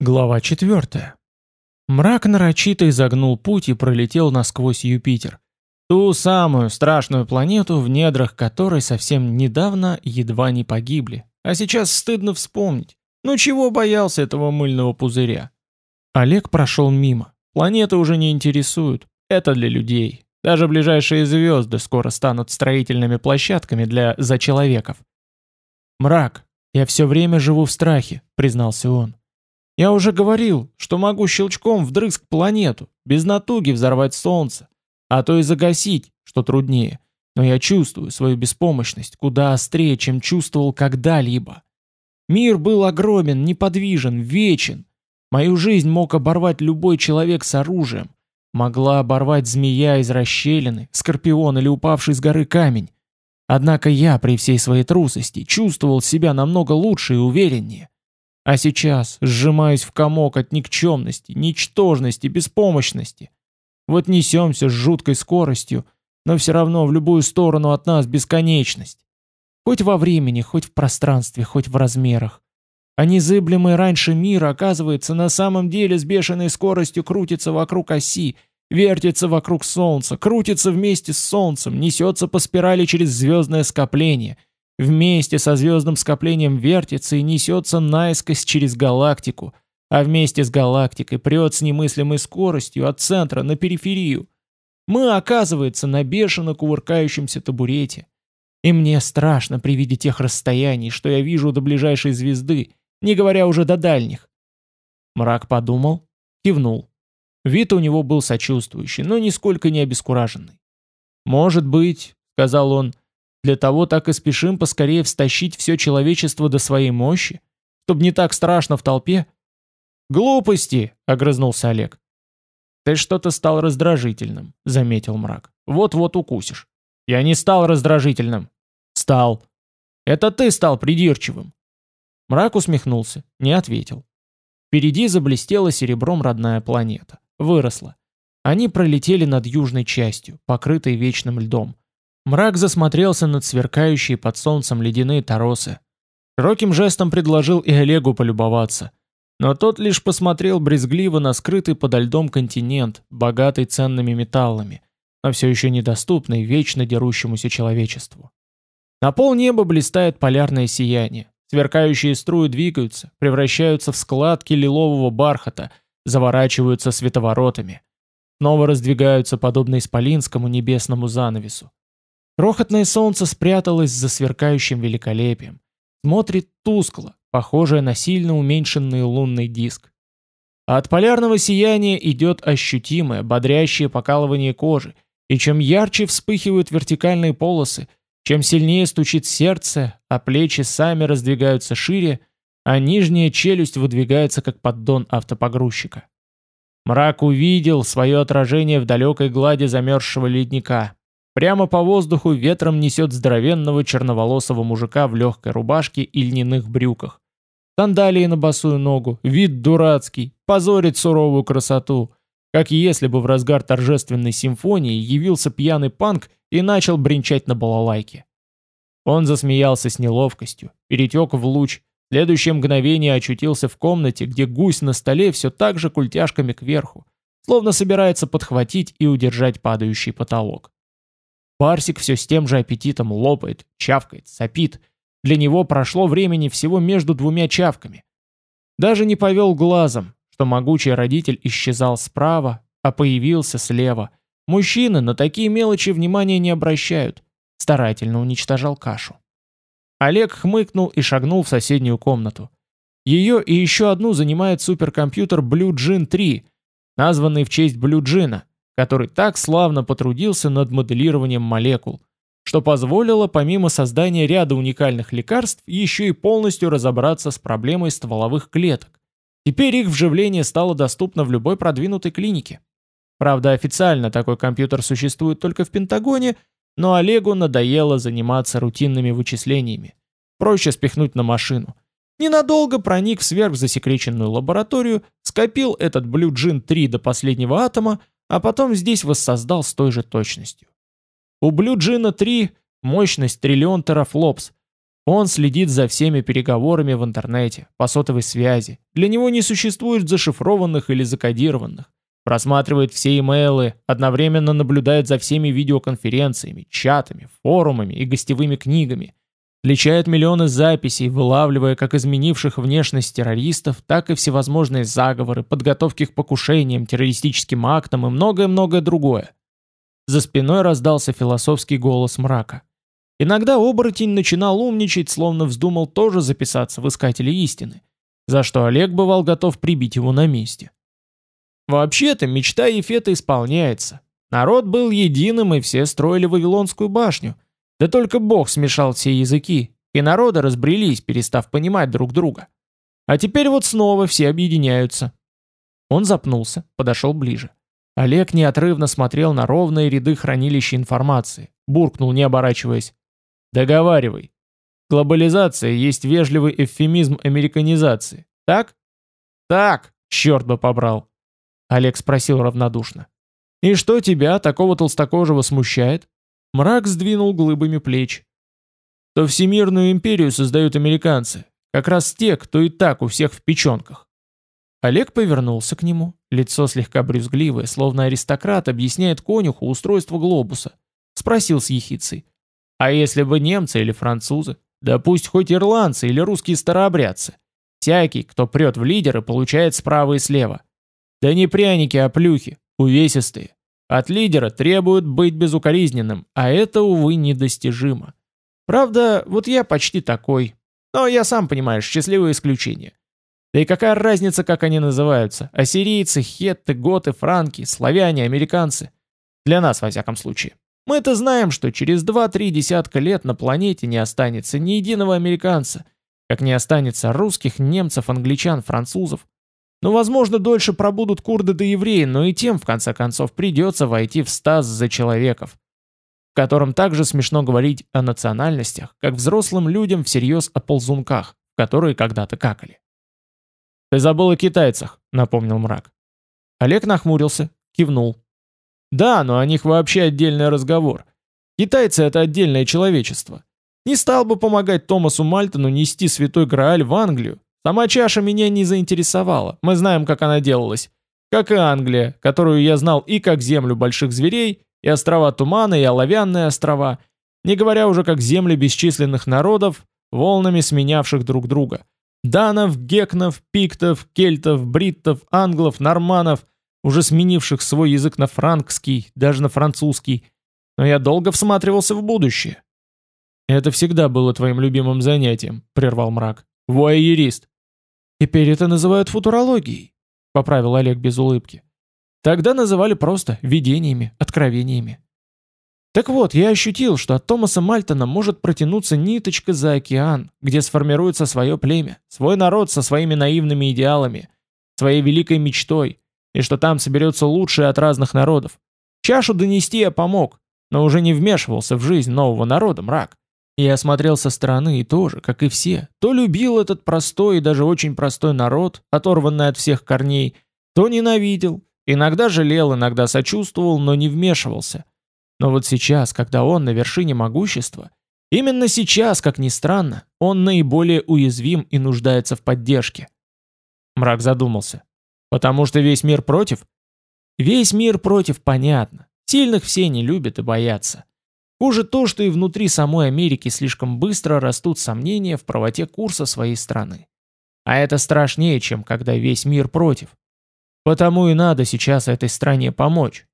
Глава 4. Мрак нарочито изогнул путь и пролетел насквозь Юпитер. Ту самую страшную планету, в недрах которой совсем недавно едва не погибли. А сейчас стыдно вспомнить. Ну чего боялся этого мыльного пузыря? Олег прошел мимо. Планеты уже не интересуют. Это для людей. Даже ближайшие звезды скоро станут строительными площадками для зачеловеков. «Мрак, я все время живу в страхе», — признался он. Я уже говорил, что могу щелчком вдрызг планету, без натуги взорвать солнце, а то и загасить, что труднее. Но я чувствую свою беспомощность куда острее, чем чувствовал когда-либо. Мир был огромен, неподвижен, вечен. Мою жизнь мог оборвать любой человек с оружием. Могла оборвать змея из расщелины, скорпион или упавший с горы камень. Однако я при всей своей трусости чувствовал себя намного лучше и увереннее. А сейчас сжимаюсь в комок от никчемности, ничтожности, беспомощности. Вот несемся с жуткой скоростью, но все равно в любую сторону от нас бесконечность. Хоть во времени, хоть в пространстве, хоть в размерах. А незыблемый раньше мир, оказывается, на самом деле с бешеной скоростью крутится вокруг оси, вертится вокруг Солнца, крутится вместе с Солнцем, несется по спирали через звездное скопление — Вместе со звездным скоплением вертится и несется наискось через галактику, а вместе с галактикой прет с немыслимой скоростью от центра на периферию. Мы, оказывается, на бешено кувыркающемся табурете. И мне страшно при виде тех расстояний, что я вижу до ближайшей звезды, не говоря уже до дальних. Мрак подумал, кивнул. Вид у него был сочувствующий, но нисколько не обескураженный. «Может быть», — сказал он, — для того так и спешим поскорее встащить все человечество до своей мощи, чтобы не так страшно в толпе. Глупости, огрызнулся Олег. Ты что-то стал раздражительным, заметил мрак. Вот-вот укусишь. Я не стал раздражительным. Стал. Это ты стал придирчивым. Мрак усмехнулся, не ответил. Впереди заблестела серебром родная планета. Выросла. Они пролетели над южной частью, покрытой вечным льдом. Мрак засмотрелся над сверкающие под солнцем ледяные торосы. Широким жестом предложил и Олегу полюбоваться. Но тот лишь посмотрел брезгливо на скрытый подо льдом континент, богатый ценными металлами, но все еще недоступный вечно дерущемуся человечеству. На полнеба блистает полярное сияние. Сверкающие струи двигаются, превращаются в складки лилового бархата, заворачиваются световоротами. Снова раздвигаются подобно исполинскому небесному занавесу. Крохотное солнце спряталось за сверкающим великолепием. Смотрит тускло, похожее на сильно уменьшенный лунный диск. А от полярного сияния идет ощутимое, бодрящее покалывание кожи, и чем ярче вспыхивают вертикальные полосы, чем сильнее стучит сердце, а плечи сами раздвигаются шире, а нижняя челюсть выдвигается как поддон автопогрузчика. Мрак увидел свое отражение в далекой глади замерзшего ледника, Прямо по воздуху ветром несет здоровенного черноволосого мужика в легкой рубашке и льняных брюках. Сандалии на босую ногу, вид дурацкий, позорит суровую красоту. Как если бы в разгар торжественной симфонии явился пьяный панк и начал бренчать на балалайке. Он засмеялся с неловкостью, перетек в луч, в следующее мгновение очутился в комнате, где гусь на столе все так же культяшками кверху, словно собирается подхватить и удержать падающий потолок. Барсик все с тем же аппетитом лопает, чавкает, сопит. Для него прошло времени всего между двумя чавками. Даже не повел глазом, что могучий родитель исчезал справа, а появился слева. Мужчины на такие мелочи внимания не обращают. Старательно уничтожал кашу. Олег хмыкнул и шагнул в соседнюю комнату. Ее и еще одну занимает суперкомпьютер Blue Gene 3, названный в честь Gene, который так славно потрудился над моделированием молекул, что позволило помимо создания ряда уникальных лекарств еще и полностью разобраться с проблемой стволовых клеток. Теперь их вживление стало доступно в любой продвинутой клинике. Правда, официально такой компьютер существует только в Пентагоне, но Олегу надоело заниматься рутинными вычислениями. Проще спихнуть на машину. Ненадолго проник в сверхзасекреченную лабораторию, скопил этот Blue Gene 3 до последнего атома, а потом здесь воссоздал с той же точностью. У Blue Gene 3 мощность триллион терафлопс. Он следит за всеми переговорами в интернете, по сотовой связи. Для него не существует зашифрованных или закодированных. Просматривает все имейлы, одновременно наблюдает за всеми видеоконференциями, чатами, форумами и гостевыми книгами. Отличает миллионы записей, вылавливая как изменивших внешность террористов, так и всевозможные заговоры, подготовки к покушениям, террористическим актам и многое-многое другое. За спиной раздался философский голос мрака. Иногда оборотень начинал умничать, словно вздумал тоже записаться в искатели истины, за что Олег бывал готов прибить его на месте. Вообще-то мечта Ефета исполняется. Народ был единым, и все строили Вавилонскую башню – да только Бог смешал все языки, и народы разбрелись, перестав понимать друг друга. А теперь вот снова все объединяются. Он запнулся, подошел ближе. Олег неотрывно смотрел на ровные ряды хранилища информации, буркнул, не оборачиваясь. «Договаривай. Глобализация есть вежливый эвфемизм американизации, так?» «Так, черт бы побрал!» Олег спросил равнодушно. «И что тебя, такого толстокожего, смущает?» Мрак сдвинул глыбами плеч. То Всемирную империю создают американцы, как раз те, кто и так у всех в печенках. Олег повернулся к нему, лицо слегка брюзгливое, словно аристократ объясняет конюху устройство глобуса. Спросил с ехицей. А если бы немцы или французы? Да пусть хоть ирландцы или русские старообрядцы. Всякий, кто прет в лидеры, получает справа и слева. Да не пряники, а плюхи, увесистые. От лидера требуют быть безукоризненным, а это, увы, недостижимо. Правда, вот я почти такой. Но я сам понимаешь, счастливое исключение. Да и какая разница, как они называются? Ассирийцы, хетты, готы, франки, славяне, американцы. Для нас, во всяком случае. Мы-то знаем, что через 2-3 десятка лет на планете не останется ни единого американца, как не останется русских, немцев, англичан, французов. Ну, возможно, дольше пробудут курды да евреи, но и тем, в конце концов, придется войти в стаз за человеков, в котором также смешно говорить о национальностях, как взрослым людям всерьез о ползунках, которые когда-то какали. «Ты забыл о китайцах», — напомнил мрак. Олег нахмурился, кивнул. «Да, но о них вообще отдельный разговор. Китайцы — это отдельное человечество. Не стал бы помогать Томасу Мальтону нести святой Грааль в Англию, Сама чаша меня не заинтересовала, мы знаем, как она делалась. Как и Англия, которую я знал и как землю больших зверей, и острова Тумана, и оловянные острова, не говоря уже как земли бесчисленных народов, волнами сменявших друг друга. Данов, гекнов, пиктов, кельтов, бриттов, англов, норманов, уже сменивших свой язык на франкский, даже на французский. Но я долго всматривался в будущее. «Это всегда было твоим любимым занятием», — прервал мрак. Вуайерист. Теперь это называют футурологией, поправил Олег без улыбки. Тогда называли просто видениями, откровениями. Так вот, я ощутил, что от Томаса Мальтона может протянуться ниточка за океан, где сформируется свое племя, свой народ со своими наивными идеалами, своей великой мечтой, и что там соберется лучшее от разных народов. Чашу донести я помог, но уже не вмешивался в жизнь нового народа, мрак. Я смотрел со стороны и тоже, как и все, то любил этот простой и даже очень простой народ, оторванный от всех корней, то ненавидел, иногда жалел, иногда сочувствовал, но не вмешивался. Но вот сейчас, когда он на вершине могущества, именно сейчас, как ни странно, он наиболее уязвим и нуждается в поддержке. Мрак задумался. Потому что весь мир против? Весь мир против, понятно. Сильных все не любят и боятся. Хуже то, что и внутри самой Америки слишком быстро растут сомнения в правоте курса своей страны. А это страшнее, чем когда весь мир против. Потому и надо сейчас этой стране помочь.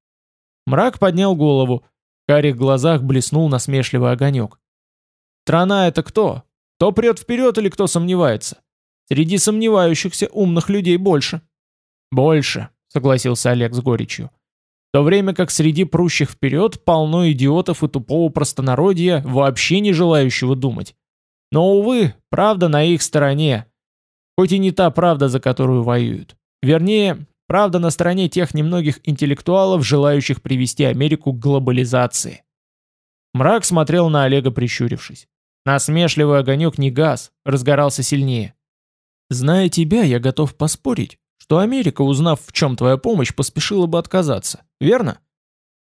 Мрак поднял голову. В карих глазах блеснул насмешливый огонек. Страна это кто? Кто прет вперед или кто сомневается? Среди сомневающихся умных людей больше. Больше, согласился Олег с горечью то время как среди прущих вперед полно идиотов и тупого простонародья, вообще не желающего думать. Но, увы, правда на их стороне. Хоть и не та правда, за которую воюют. Вернее, правда на стороне тех немногих интеллектуалов, желающих привести Америку к глобализации. Мрак смотрел на Олега, прищурившись. Насмешливый огонек не газ, разгорался сильнее. «Зная тебя, я готов поспорить, что Америка, узнав, в чем твоя помощь, поспешила бы отказаться. Верно?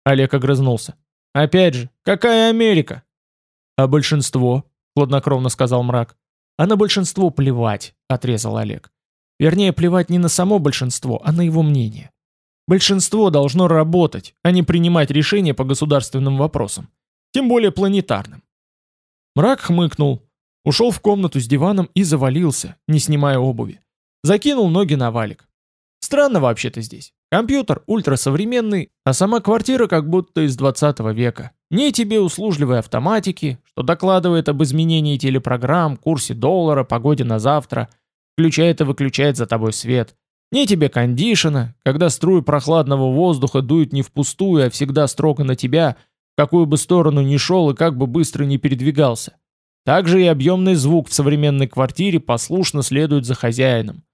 Олег огрызнулся. Опять же, какая Америка? А большинство? хладнокровно сказал мрак. А на большинство плевать, отрезал Олег. Вернее, плевать не на само большинство, а на его мнение. Большинство должно работать, а не принимать решения по государственным вопросам. Тем более планетарным. Мрак хмыкнул, ушел в комнату с диваном и завалился, не снимая обуви. Закинул ноги на валик. Странно вообще-то здесь. Компьютер ультрасовременный, а сама квартира как будто из 20 века. Ни тебе услужливой автоматики, что докладывает об изменении телепрограмм, курсе доллара, погоде на завтра, включает и выключает за тобой свет. Ни тебе кондишена, когда струи прохладного воздуха дуют не впустую, а всегда строго на тебя, в какую бы сторону ни шел и как бы быстро ни передвигался. Также и объемный звук в современной квартире послушно следует за хозяином.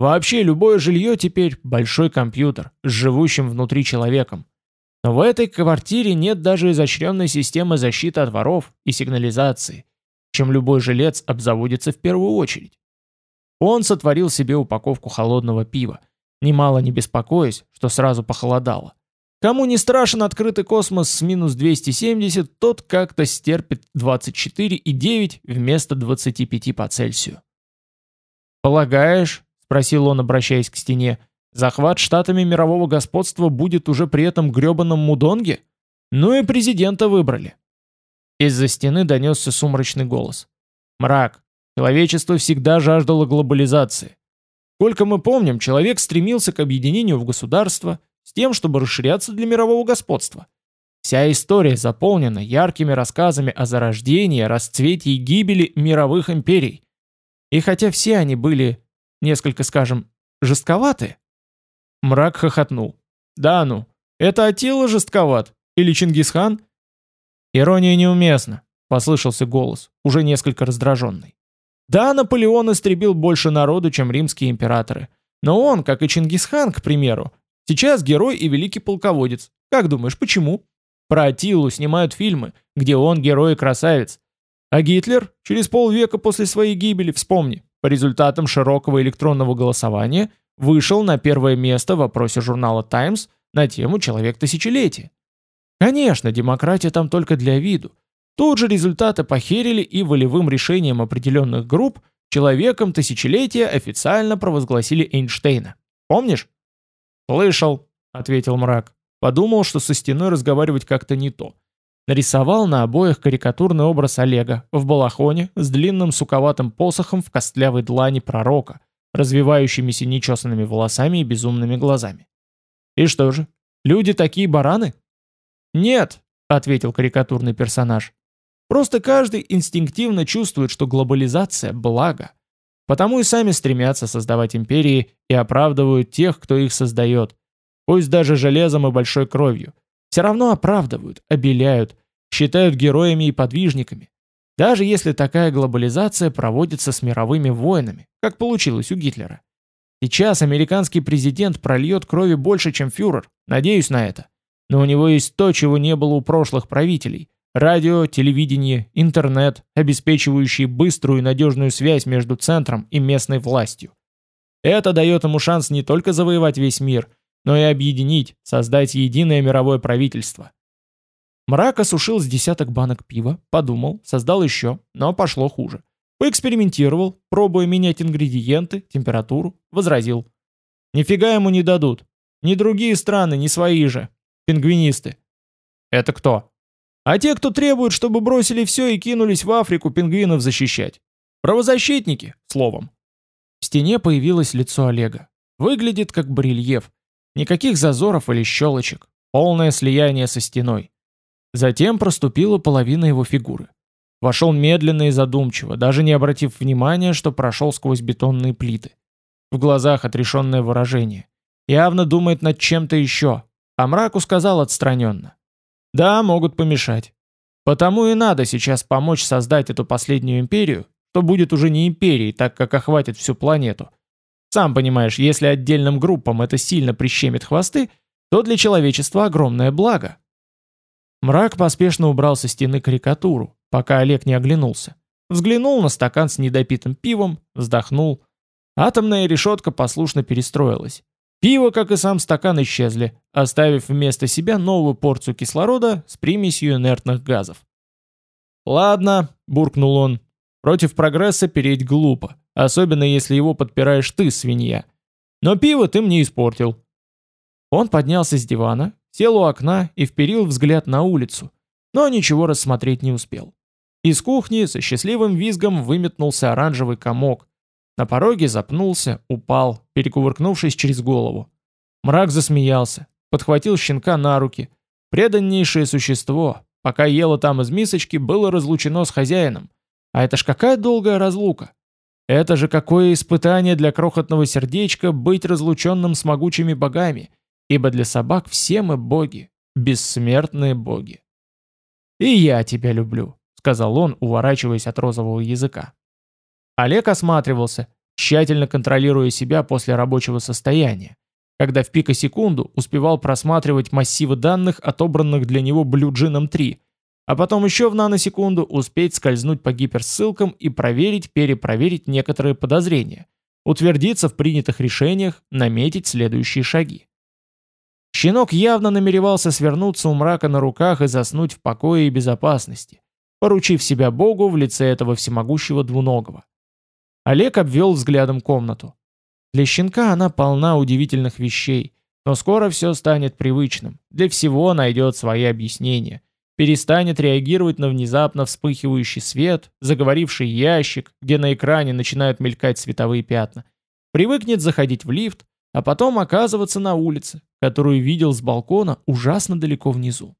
Вообще любое жилье теперь большой компьютер с живущим внутри человеком. Но в этой квартире нет даже изощренной системы защиты от воров и сигнализации, чем любой жилец обзаводится в первую очередь. Он сотворил себе упаковку холодного пива, немало не беспокоясь, что сразу похолодало. Кому не страшен открытый космос с минус 270, тот как-то стерпит 24,9 вместо 25 по Цельсию. «Полагаешь, спросил он, обращаясь к стене. Захват штатами мирового господства будет уже при этом грёбаном мудонге? Ну и президента выбрали. Из-за стены донесся сумрачный голос. Мрак. Человечество всегда жаждало глобализации. Сколько мы помним, человек стремился к объединению в государство с тем, чтобы расширяться для мирового господства. Вся история заполнена яркими рассказами о зарождении, расцвете и гибели мировых империй. И хотя все они были несколько, скажем, жестковаты?» Мрак хохотнул. «Да ну, это Атила жестковат? Или Чингисхан?» «Ирония неуместна», — послышался голос, уже несколько раздраженный. «Да, Наполеон истребил больше народу, чем римские императоры. Но он, как и Чингисхан, к примеру, сейчас герой и великий полководец. Как думаешь, почему? Про Атилу снимают фильмы, где он герой и красавец. А Гитлер, через полвека после своей гибели, вспомни, по результатам широкого электронного голосования вышел на первое место в опросе журнала Times на тему «Человек тысячелетия». Конечно, демократия там только для виду. Тут же результаты похерили и волевым решением определенных групп человеком тысячелетия официально провозгласили Эйнштейна. Помнишь? «Слышал», — ответил мрак. Подумал, что со стеной разговаривать как-то не то. Нарисовал на обоих карикатурный образ Олега в балахоне с длинным суковатым посохом в костлявой длани пророка, развивающимися нечесанными волосами и безумными глазами. «И что же, люди такие бараны?» «Нет», — ответил карикатурный персонаж. «Просто каждый инстинктивно чувствует, что глобализация — благо. Потому и сами стремятся создавать империи и оправдывают тех, кто их создает, пусть даже железом и большой кровью. Все равно оправдывают, обеляют, считают героями и подвижниками. Даже если такая глобализация проводится с мировыми войнами, как получилось у Гитлера. Сейчас американский президент прольет крови больше, чем фюрер, надеюсь на это. Но у него есть то, чего не было у прошлых правителей. Радио, телевидение, интернет, обеспечивающие быструю и надежную связь между центром и местной властью. Это дает ему шанс не только завоевать весь мир, но и объединить, создать единое мировое правительство. Мрак осушил с десяток банок пива, подумал, создал еще, но пошло хуже. Поэкспериментировал, пробуя менять ингредиенты, температуру, возразил. Нифига ему не дадут. Ни другие страны, ни свои же. Пингвинисты. Это кто? А те, кто требует, чтобы бросили все и кинулись в Африку пингвинов защищать. Правозащитники, словом. В стене появилось лицо Олега. Выглядит как барельеф. Никаких зазоров или щелочек. Полное слияние со стеной. Затем проступила половина его фигуры. Вошел медленно и задумчиво, даже не обратив внимания, что прошел сквозь бетонные плиты. В глазах отрешенное выражение. Явно думает над чем-то еще, а мраку сказал отстраненно. Да, могут помешать. Потому и надо сейчас помочь создать эту последнюю империю, что будет уже не империей, так как охватит всю планету. Сам понимаешь, если отдельным группам это сильно прищемит хвосты, то для человечества огромное благо. Мрак поспешно убрал со стены карикатуру, пока Олег не оглянулся. Взглянул на стакан с недопитым пивом, вздохнул. Атомная решетка послушно перестроилась. Пиво, как и сам стакан, исчезли, оставив вместо себя новую порцию кислорода с примесью инертных газов. «Ладно», — буркнул он, Против прогресса переть глупо, особенно если его подпираешь ты, свинья. Но пиво ты мне испортил. Он поднялся с дивана, сел у окна и вперил взгляд на улицу, но ничего рассмотреть не успел. Из кухни со счастливым визгом выметнулся оранжевый комок. На пороге запнулся, упал, перекувыркнувшись через голову. Мрак засмеялся, подхватил щенка на руки. Преданнейшее существо, пока ело там из мисочки, было разлучено с хозяином. А это ж какая долгая разлука. Это же какое испытание для крохотного сердечка быть разлученным с могучими богами, ибо для собак все мы боги, бессмертные боги. «И я тебя люблю», — сказал он, уворачиваясь от розового языка. Олег осматривался, тщательно контролируя себя после рабочего состояния, когда в пикосекунду успевал просматривать массивы данных, отобранных для него блюджином 3, а потом еще в наносекунду успеть скользнуть по гиперссылкам и проверить, перепроверить некоторые подозрения, утвердиться в принятых решениях, наметить следующие шаги. Щенок явно намеревался свернуться у мрака на руках и заснуть в покое и безопасности, поручив себя Богу в лице этого всемогущего двуногого. Олег обвел взглядом комнату. Для щенка она полна удивительных вещей, но скоро все станет привычным, для всего найдет свои объяснения, перестанет реагировать на внезапно вспыхивающий свет, заговоривший ящик, где на экране начинают мелькать световые пятна, привыкнет заходить в лифт, а потом оказываться на улице, которую видел с балкона ужасно далеко внизу.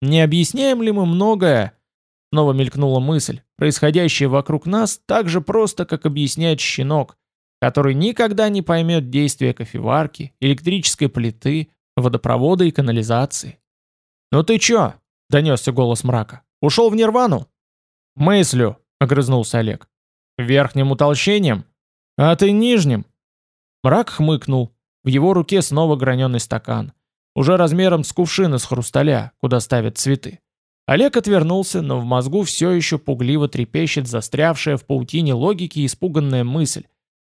Не объясняем ли мы многое, снова мелькнула мысль, происходящее вокруг нас так же просто, как объясняет щенок, который никогда не поймет действия кофеварки, электрической плиты, водопровода и канализации. «Ну ты чё?» — донесся голос мрака. «Ушел в нирвану?» «Мыслю», — огрызнулся Олег. «Верхним утолщением? А ты нижним?» Мрак хмыкнул. В его руке снова граненый стакан. Уже размером с кувшин из хрусталя, куда ставят цветы. Олег отвернулся, но в мозгу все еще пугливо трепещет застрявшая в паутине логики испуганная мысль,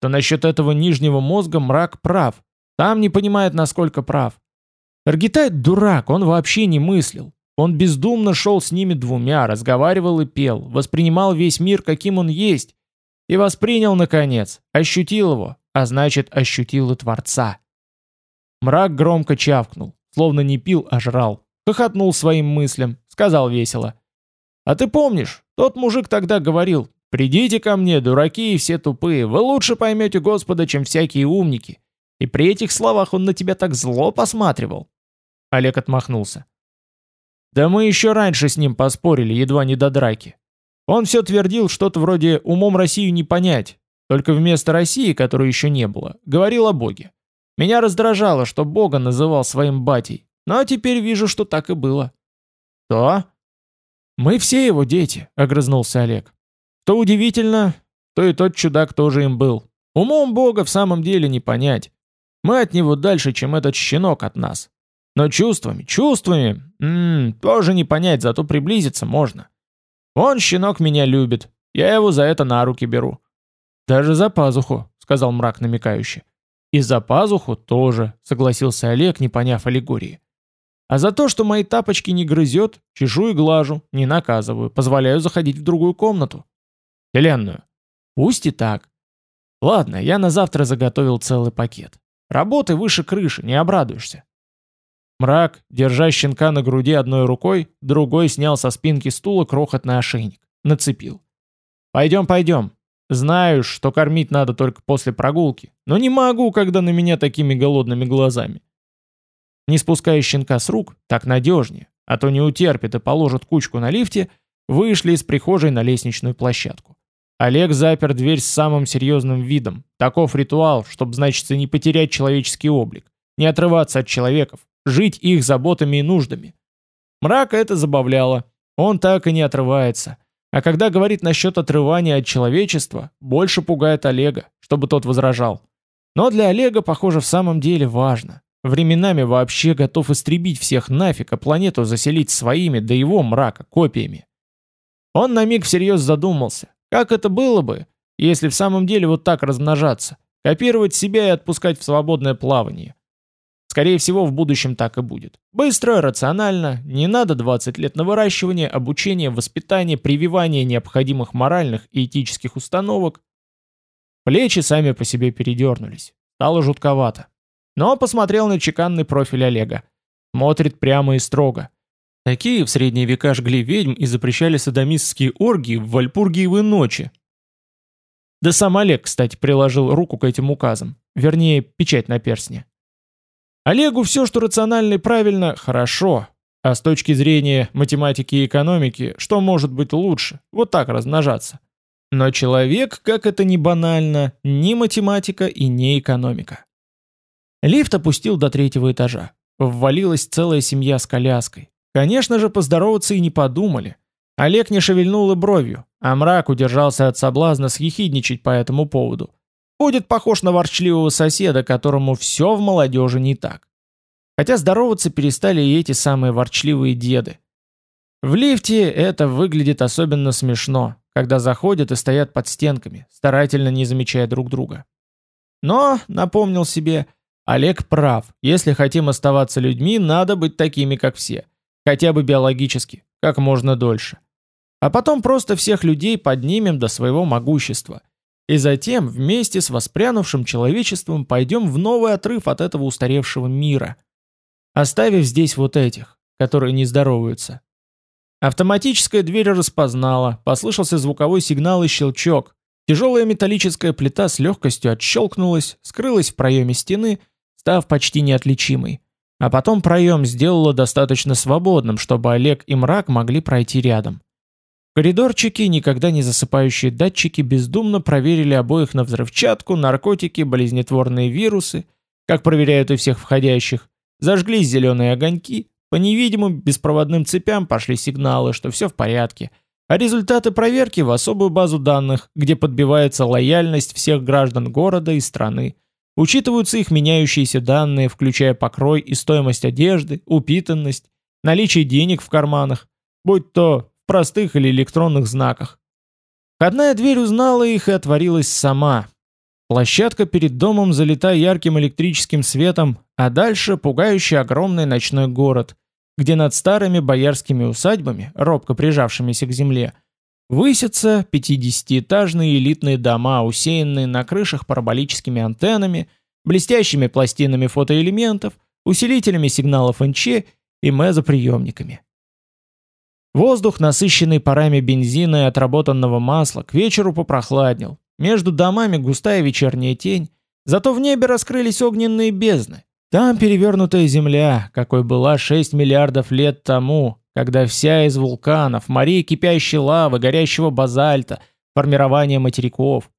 то насчет этого нижнего мозга мрак прав. Там не понимает, насколько прав. Аргитай дурак, он вообще не мыслил. Он бездумно шел с ними двумя, разговаривал и пел, воспринимал весь мир, каким он есть. И воспринял, наконец, ощутил его, а значит, ощутил и Творца. Мрак громко чавкнул, словно не пил, а жрал. Хохотнул своим мыслям, сказал весело. «А ты помнишь, тот мужик тогда говорил, «Придите ко мне, дураки и все тупые, вы лучше поймете Господа, чем всякие умники». И при этих словах он на тебя так зло посматривал. Олег отмахнулся. Да мы еще раньше с ним поспорили, едва не до драки. Он все твердил что-то вроде «умом Россию не понять», только вместо России, которой еще не было, говорил о Боге. Меня раздражало, что Бога называл своим батей, но теперь вижу, что так и было. «То?» «Мы все его дети», — огрызнулся Олег. Что удивительно, то и тот чудак тоже им был. Умом Бога в самом деле не понять. Мы от него дальше, чем этот щенок от нас. Но чувствами, чувствами, м -м, тоже не понять, зато приблизиться можно. Он, щенок, меня любит. Я его за это на руки беру. Даже за пазуху, сказал мрак намекающе. И за пазуху тоже, согласился Олег, не поняв аллегории. А за то, что мои тапочки не грызет, чешу и глажу, не наказываю, позволяю заходить в другую комнату. Вселенную. Пусть и так. Ладно, я на завтра заготовил целый пакет. Работы выше крыши, не обрадуешься. Мрак, держа щенка на груди одной рукой, другой снял со спинки стула крохотный ошейник. Нацепил. «Пойдем, пойдем. Знаю, что кормить надо только после прогулки, но не могу, когда на меня такими голодными глазами». Не спуская щенка с рук, так надежнее, а то не утерпит и положит кучку на лифте, вышли из прихожей на лестничную площадку. Олег запер дверь с самым серьезным видом. Таков ритуал, чтобы, значит, не потерять человеческий облик, не отрываться от человеков, жить их заботами и нуждами. Мрака это забавляло. Он так и не отрывается. А когда говорит насчет отрывания от человечества, больше пугает Олега, чтобы тот возражал. Но для Олега, похоже, в самом деле важно. Временами вообще готов истребить всех нафиг, а планету заселить своими, да его мрака, копиями. Он на миг всерьез задумался, как это было бы, если в самом деле вот так размножаться, копировать себя и отпускать в свободное плавание? Скорее всего, в будущем так и будет. Быстро, рационально, не надо 20 лет на выращивание, обучение, воспитание, прививание необходимых моральных и этических установок. Плечи сами по себе передернулись. Стало жутковато. Но посмотрел на чеканный профиль Олега. Смотрит прямо и строго. Такие в средние века жгли ведьм и запрещали садомистские оргии в Вальпургиевы ночи. Да сам Олег, кстати, приложил руку к этим указам. Вернее, печать на перстне. Олегу все, что рационально и правильно, хорошо. А с точки зрения математики и экономики, что может быть лучше? Вот так размножаться. Но человек, как это ни банально, ни математика и не экономика. Лифт опустил до третьего этажа. Ввалилась целая семья с коляской. Конечно же, поздороваться и не подумали. Олег не шевельнул и бровью, а мрак удержался от соблазна съехидничать по этому поводу. Будет похож на ворчливого соседа, которому все в молодежи не так. Хотя здороваться перестали и эти самые ворчливые деды. В лифте это выглядит особенно смешно, когда заходят и стоят под стенками, старательно не замечая друг друга. Но, напомнил себе, Олег прав, если хотим оставаться людьми, надо быть такими, как все. Хотя бы биологически, как можно дольше. А потом просто всех людей поднимем до своего могущества. И затем вместе с воспрянувшим человечеством пойдем в новый отрыв от этого устаревшего мира, оставив здесь вот этих, которые не здороваются. Автоматическая дверь распознала, послышался звуковой сигнал и щелчок. Тяжелая металлическая плита с легкостью отщелкнулась, скрылась в проеме стены, став почти неотличимой. А потом проем сделала достаточно свободным, чтобы Олег и Мрак могли пройти рядом. Коридорчики, никогда не засыпающие датчики, бездумно проверили обоих на взрывчатку, наркотики, болезнетворные вирусы, как проверяют и всех входящих. Зажглись зеленые огоньки, по невидимым беспроводным цепям пошли сигналы, что все в порядке, а результаты проверки в особую базу данных, где подбивается лояльность всех граждан города и страны. Учитываются их меняющиеся данные, включая покрой и стоимость одежды, упитанность, наличие денег в карманах, будь то простых или электронных знаках. Входная дверь узнала их и отворилась сама. Площадка перед домом залита ярким электрическим светом, а дальше пугающий огромный ночной город, где над старыми боярскими усадьбами, робко прижавшимися к земле, высятся 50-этажные элитные дома, усеянные на крышах параболическими антеннами, блестящими пластинами фотоэлементов, усилителями сигналов НЧ и мезоприемниками. Воздух, насыщенный парами бензина и отработанного масла, к вечеру попрохладнел. Между домами густая вечерняя тень, зато в небе раскрылись огненные бездны. Там перевернутая земля, какой была 6 миллиардов лет тому, когда вся из вулканов, морей кипящей лавы, горящего базальта, формирования материков.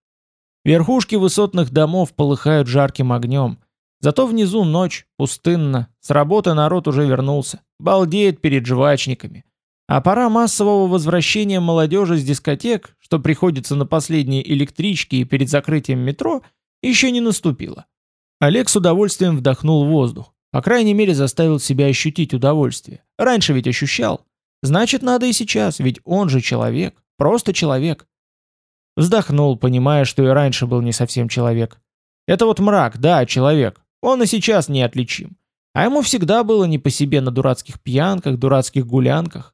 Верхушки высотных домов полыхают жарким огнем. Зато внизу ночь, пустынно, с работы народ уже вернулся, балдеет перед жвачниками. А пора массового возвращения молодежи с дискотек, что приходится на последние электрички и перед закрытием метро, еще не наступила. Олег с удовольствием вдохнул воздух. По крайней мере, заставил себя ощутить удовольствие. Раньше ведь ощущал. Значит, надо и сейчас, ведь он же человек. Просто человек. Вздохнул, понимая, что и раньше был не совсем человек. Это вот мрак, да, человек. Он и сейчас неотличим. А ему всегда было не по себе на дурацких пьянках, дурацких гулянках.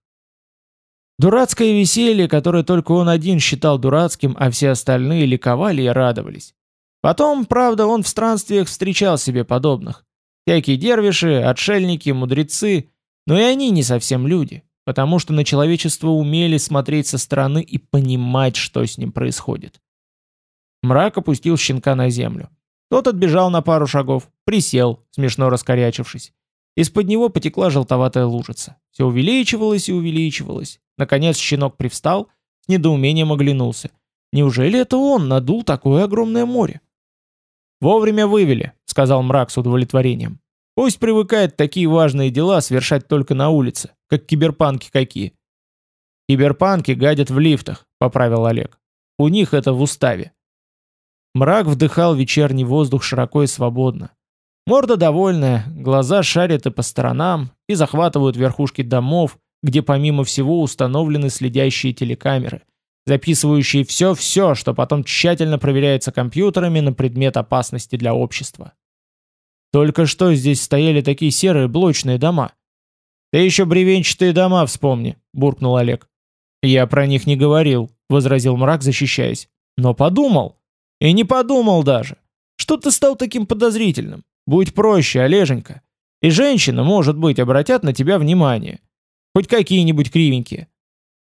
Дурацкое веселье, которое только он один считал дурацким, а все остальные ликовали и радовались. Потом, правда, он в странствиях встречал себе подобных. Всякие дервиши, отшельники, мудрецы, но и они не совсем люди, потому что на человечество умели смотреть со стороны и понимать, что с ним происходит. Мрак опустил щенка на землю. Тот отбежал на пару шагов, присел, смешно раскорячившись. Из-под него потекла желтоватая лужица. Все увеличивалось и увеличивалось. Наконец щенок привстал, с недоумением оглянулся. Неужели это он надул такое огромное море? «Вовремя вывели», — сказал мрак с удовлетворением. «Пусть привыкает такие важные дела совершать только на улице, как киберпанки какие». «Киберпанки гадят в лифтах», — поправил Олег. «У них это в уставе». Мрак вдыхал вечерний воздух широко и свободно. Морда довольная, глаза шарят и по сторонам, и захватывают верхушки домов, где помимо всего установлены следящие телекамеры, записывающие все-все, что потом тщательно проверяется компьютерами на предмет опасности для общества. Только что здесь стояли такие серые блочные дома. «Ты еще бревенчатые дома вспомни», — буркнул Олег. «Я про них не говорил», — возразил мрак, защищаясь. «Но подумал. И не подумал даже. Что ты стал таким подозрительным? Будь проще, Олеженька. И женщины, может быть, обратят на тебя внимание. Хоть какие-нибудь кривенькие.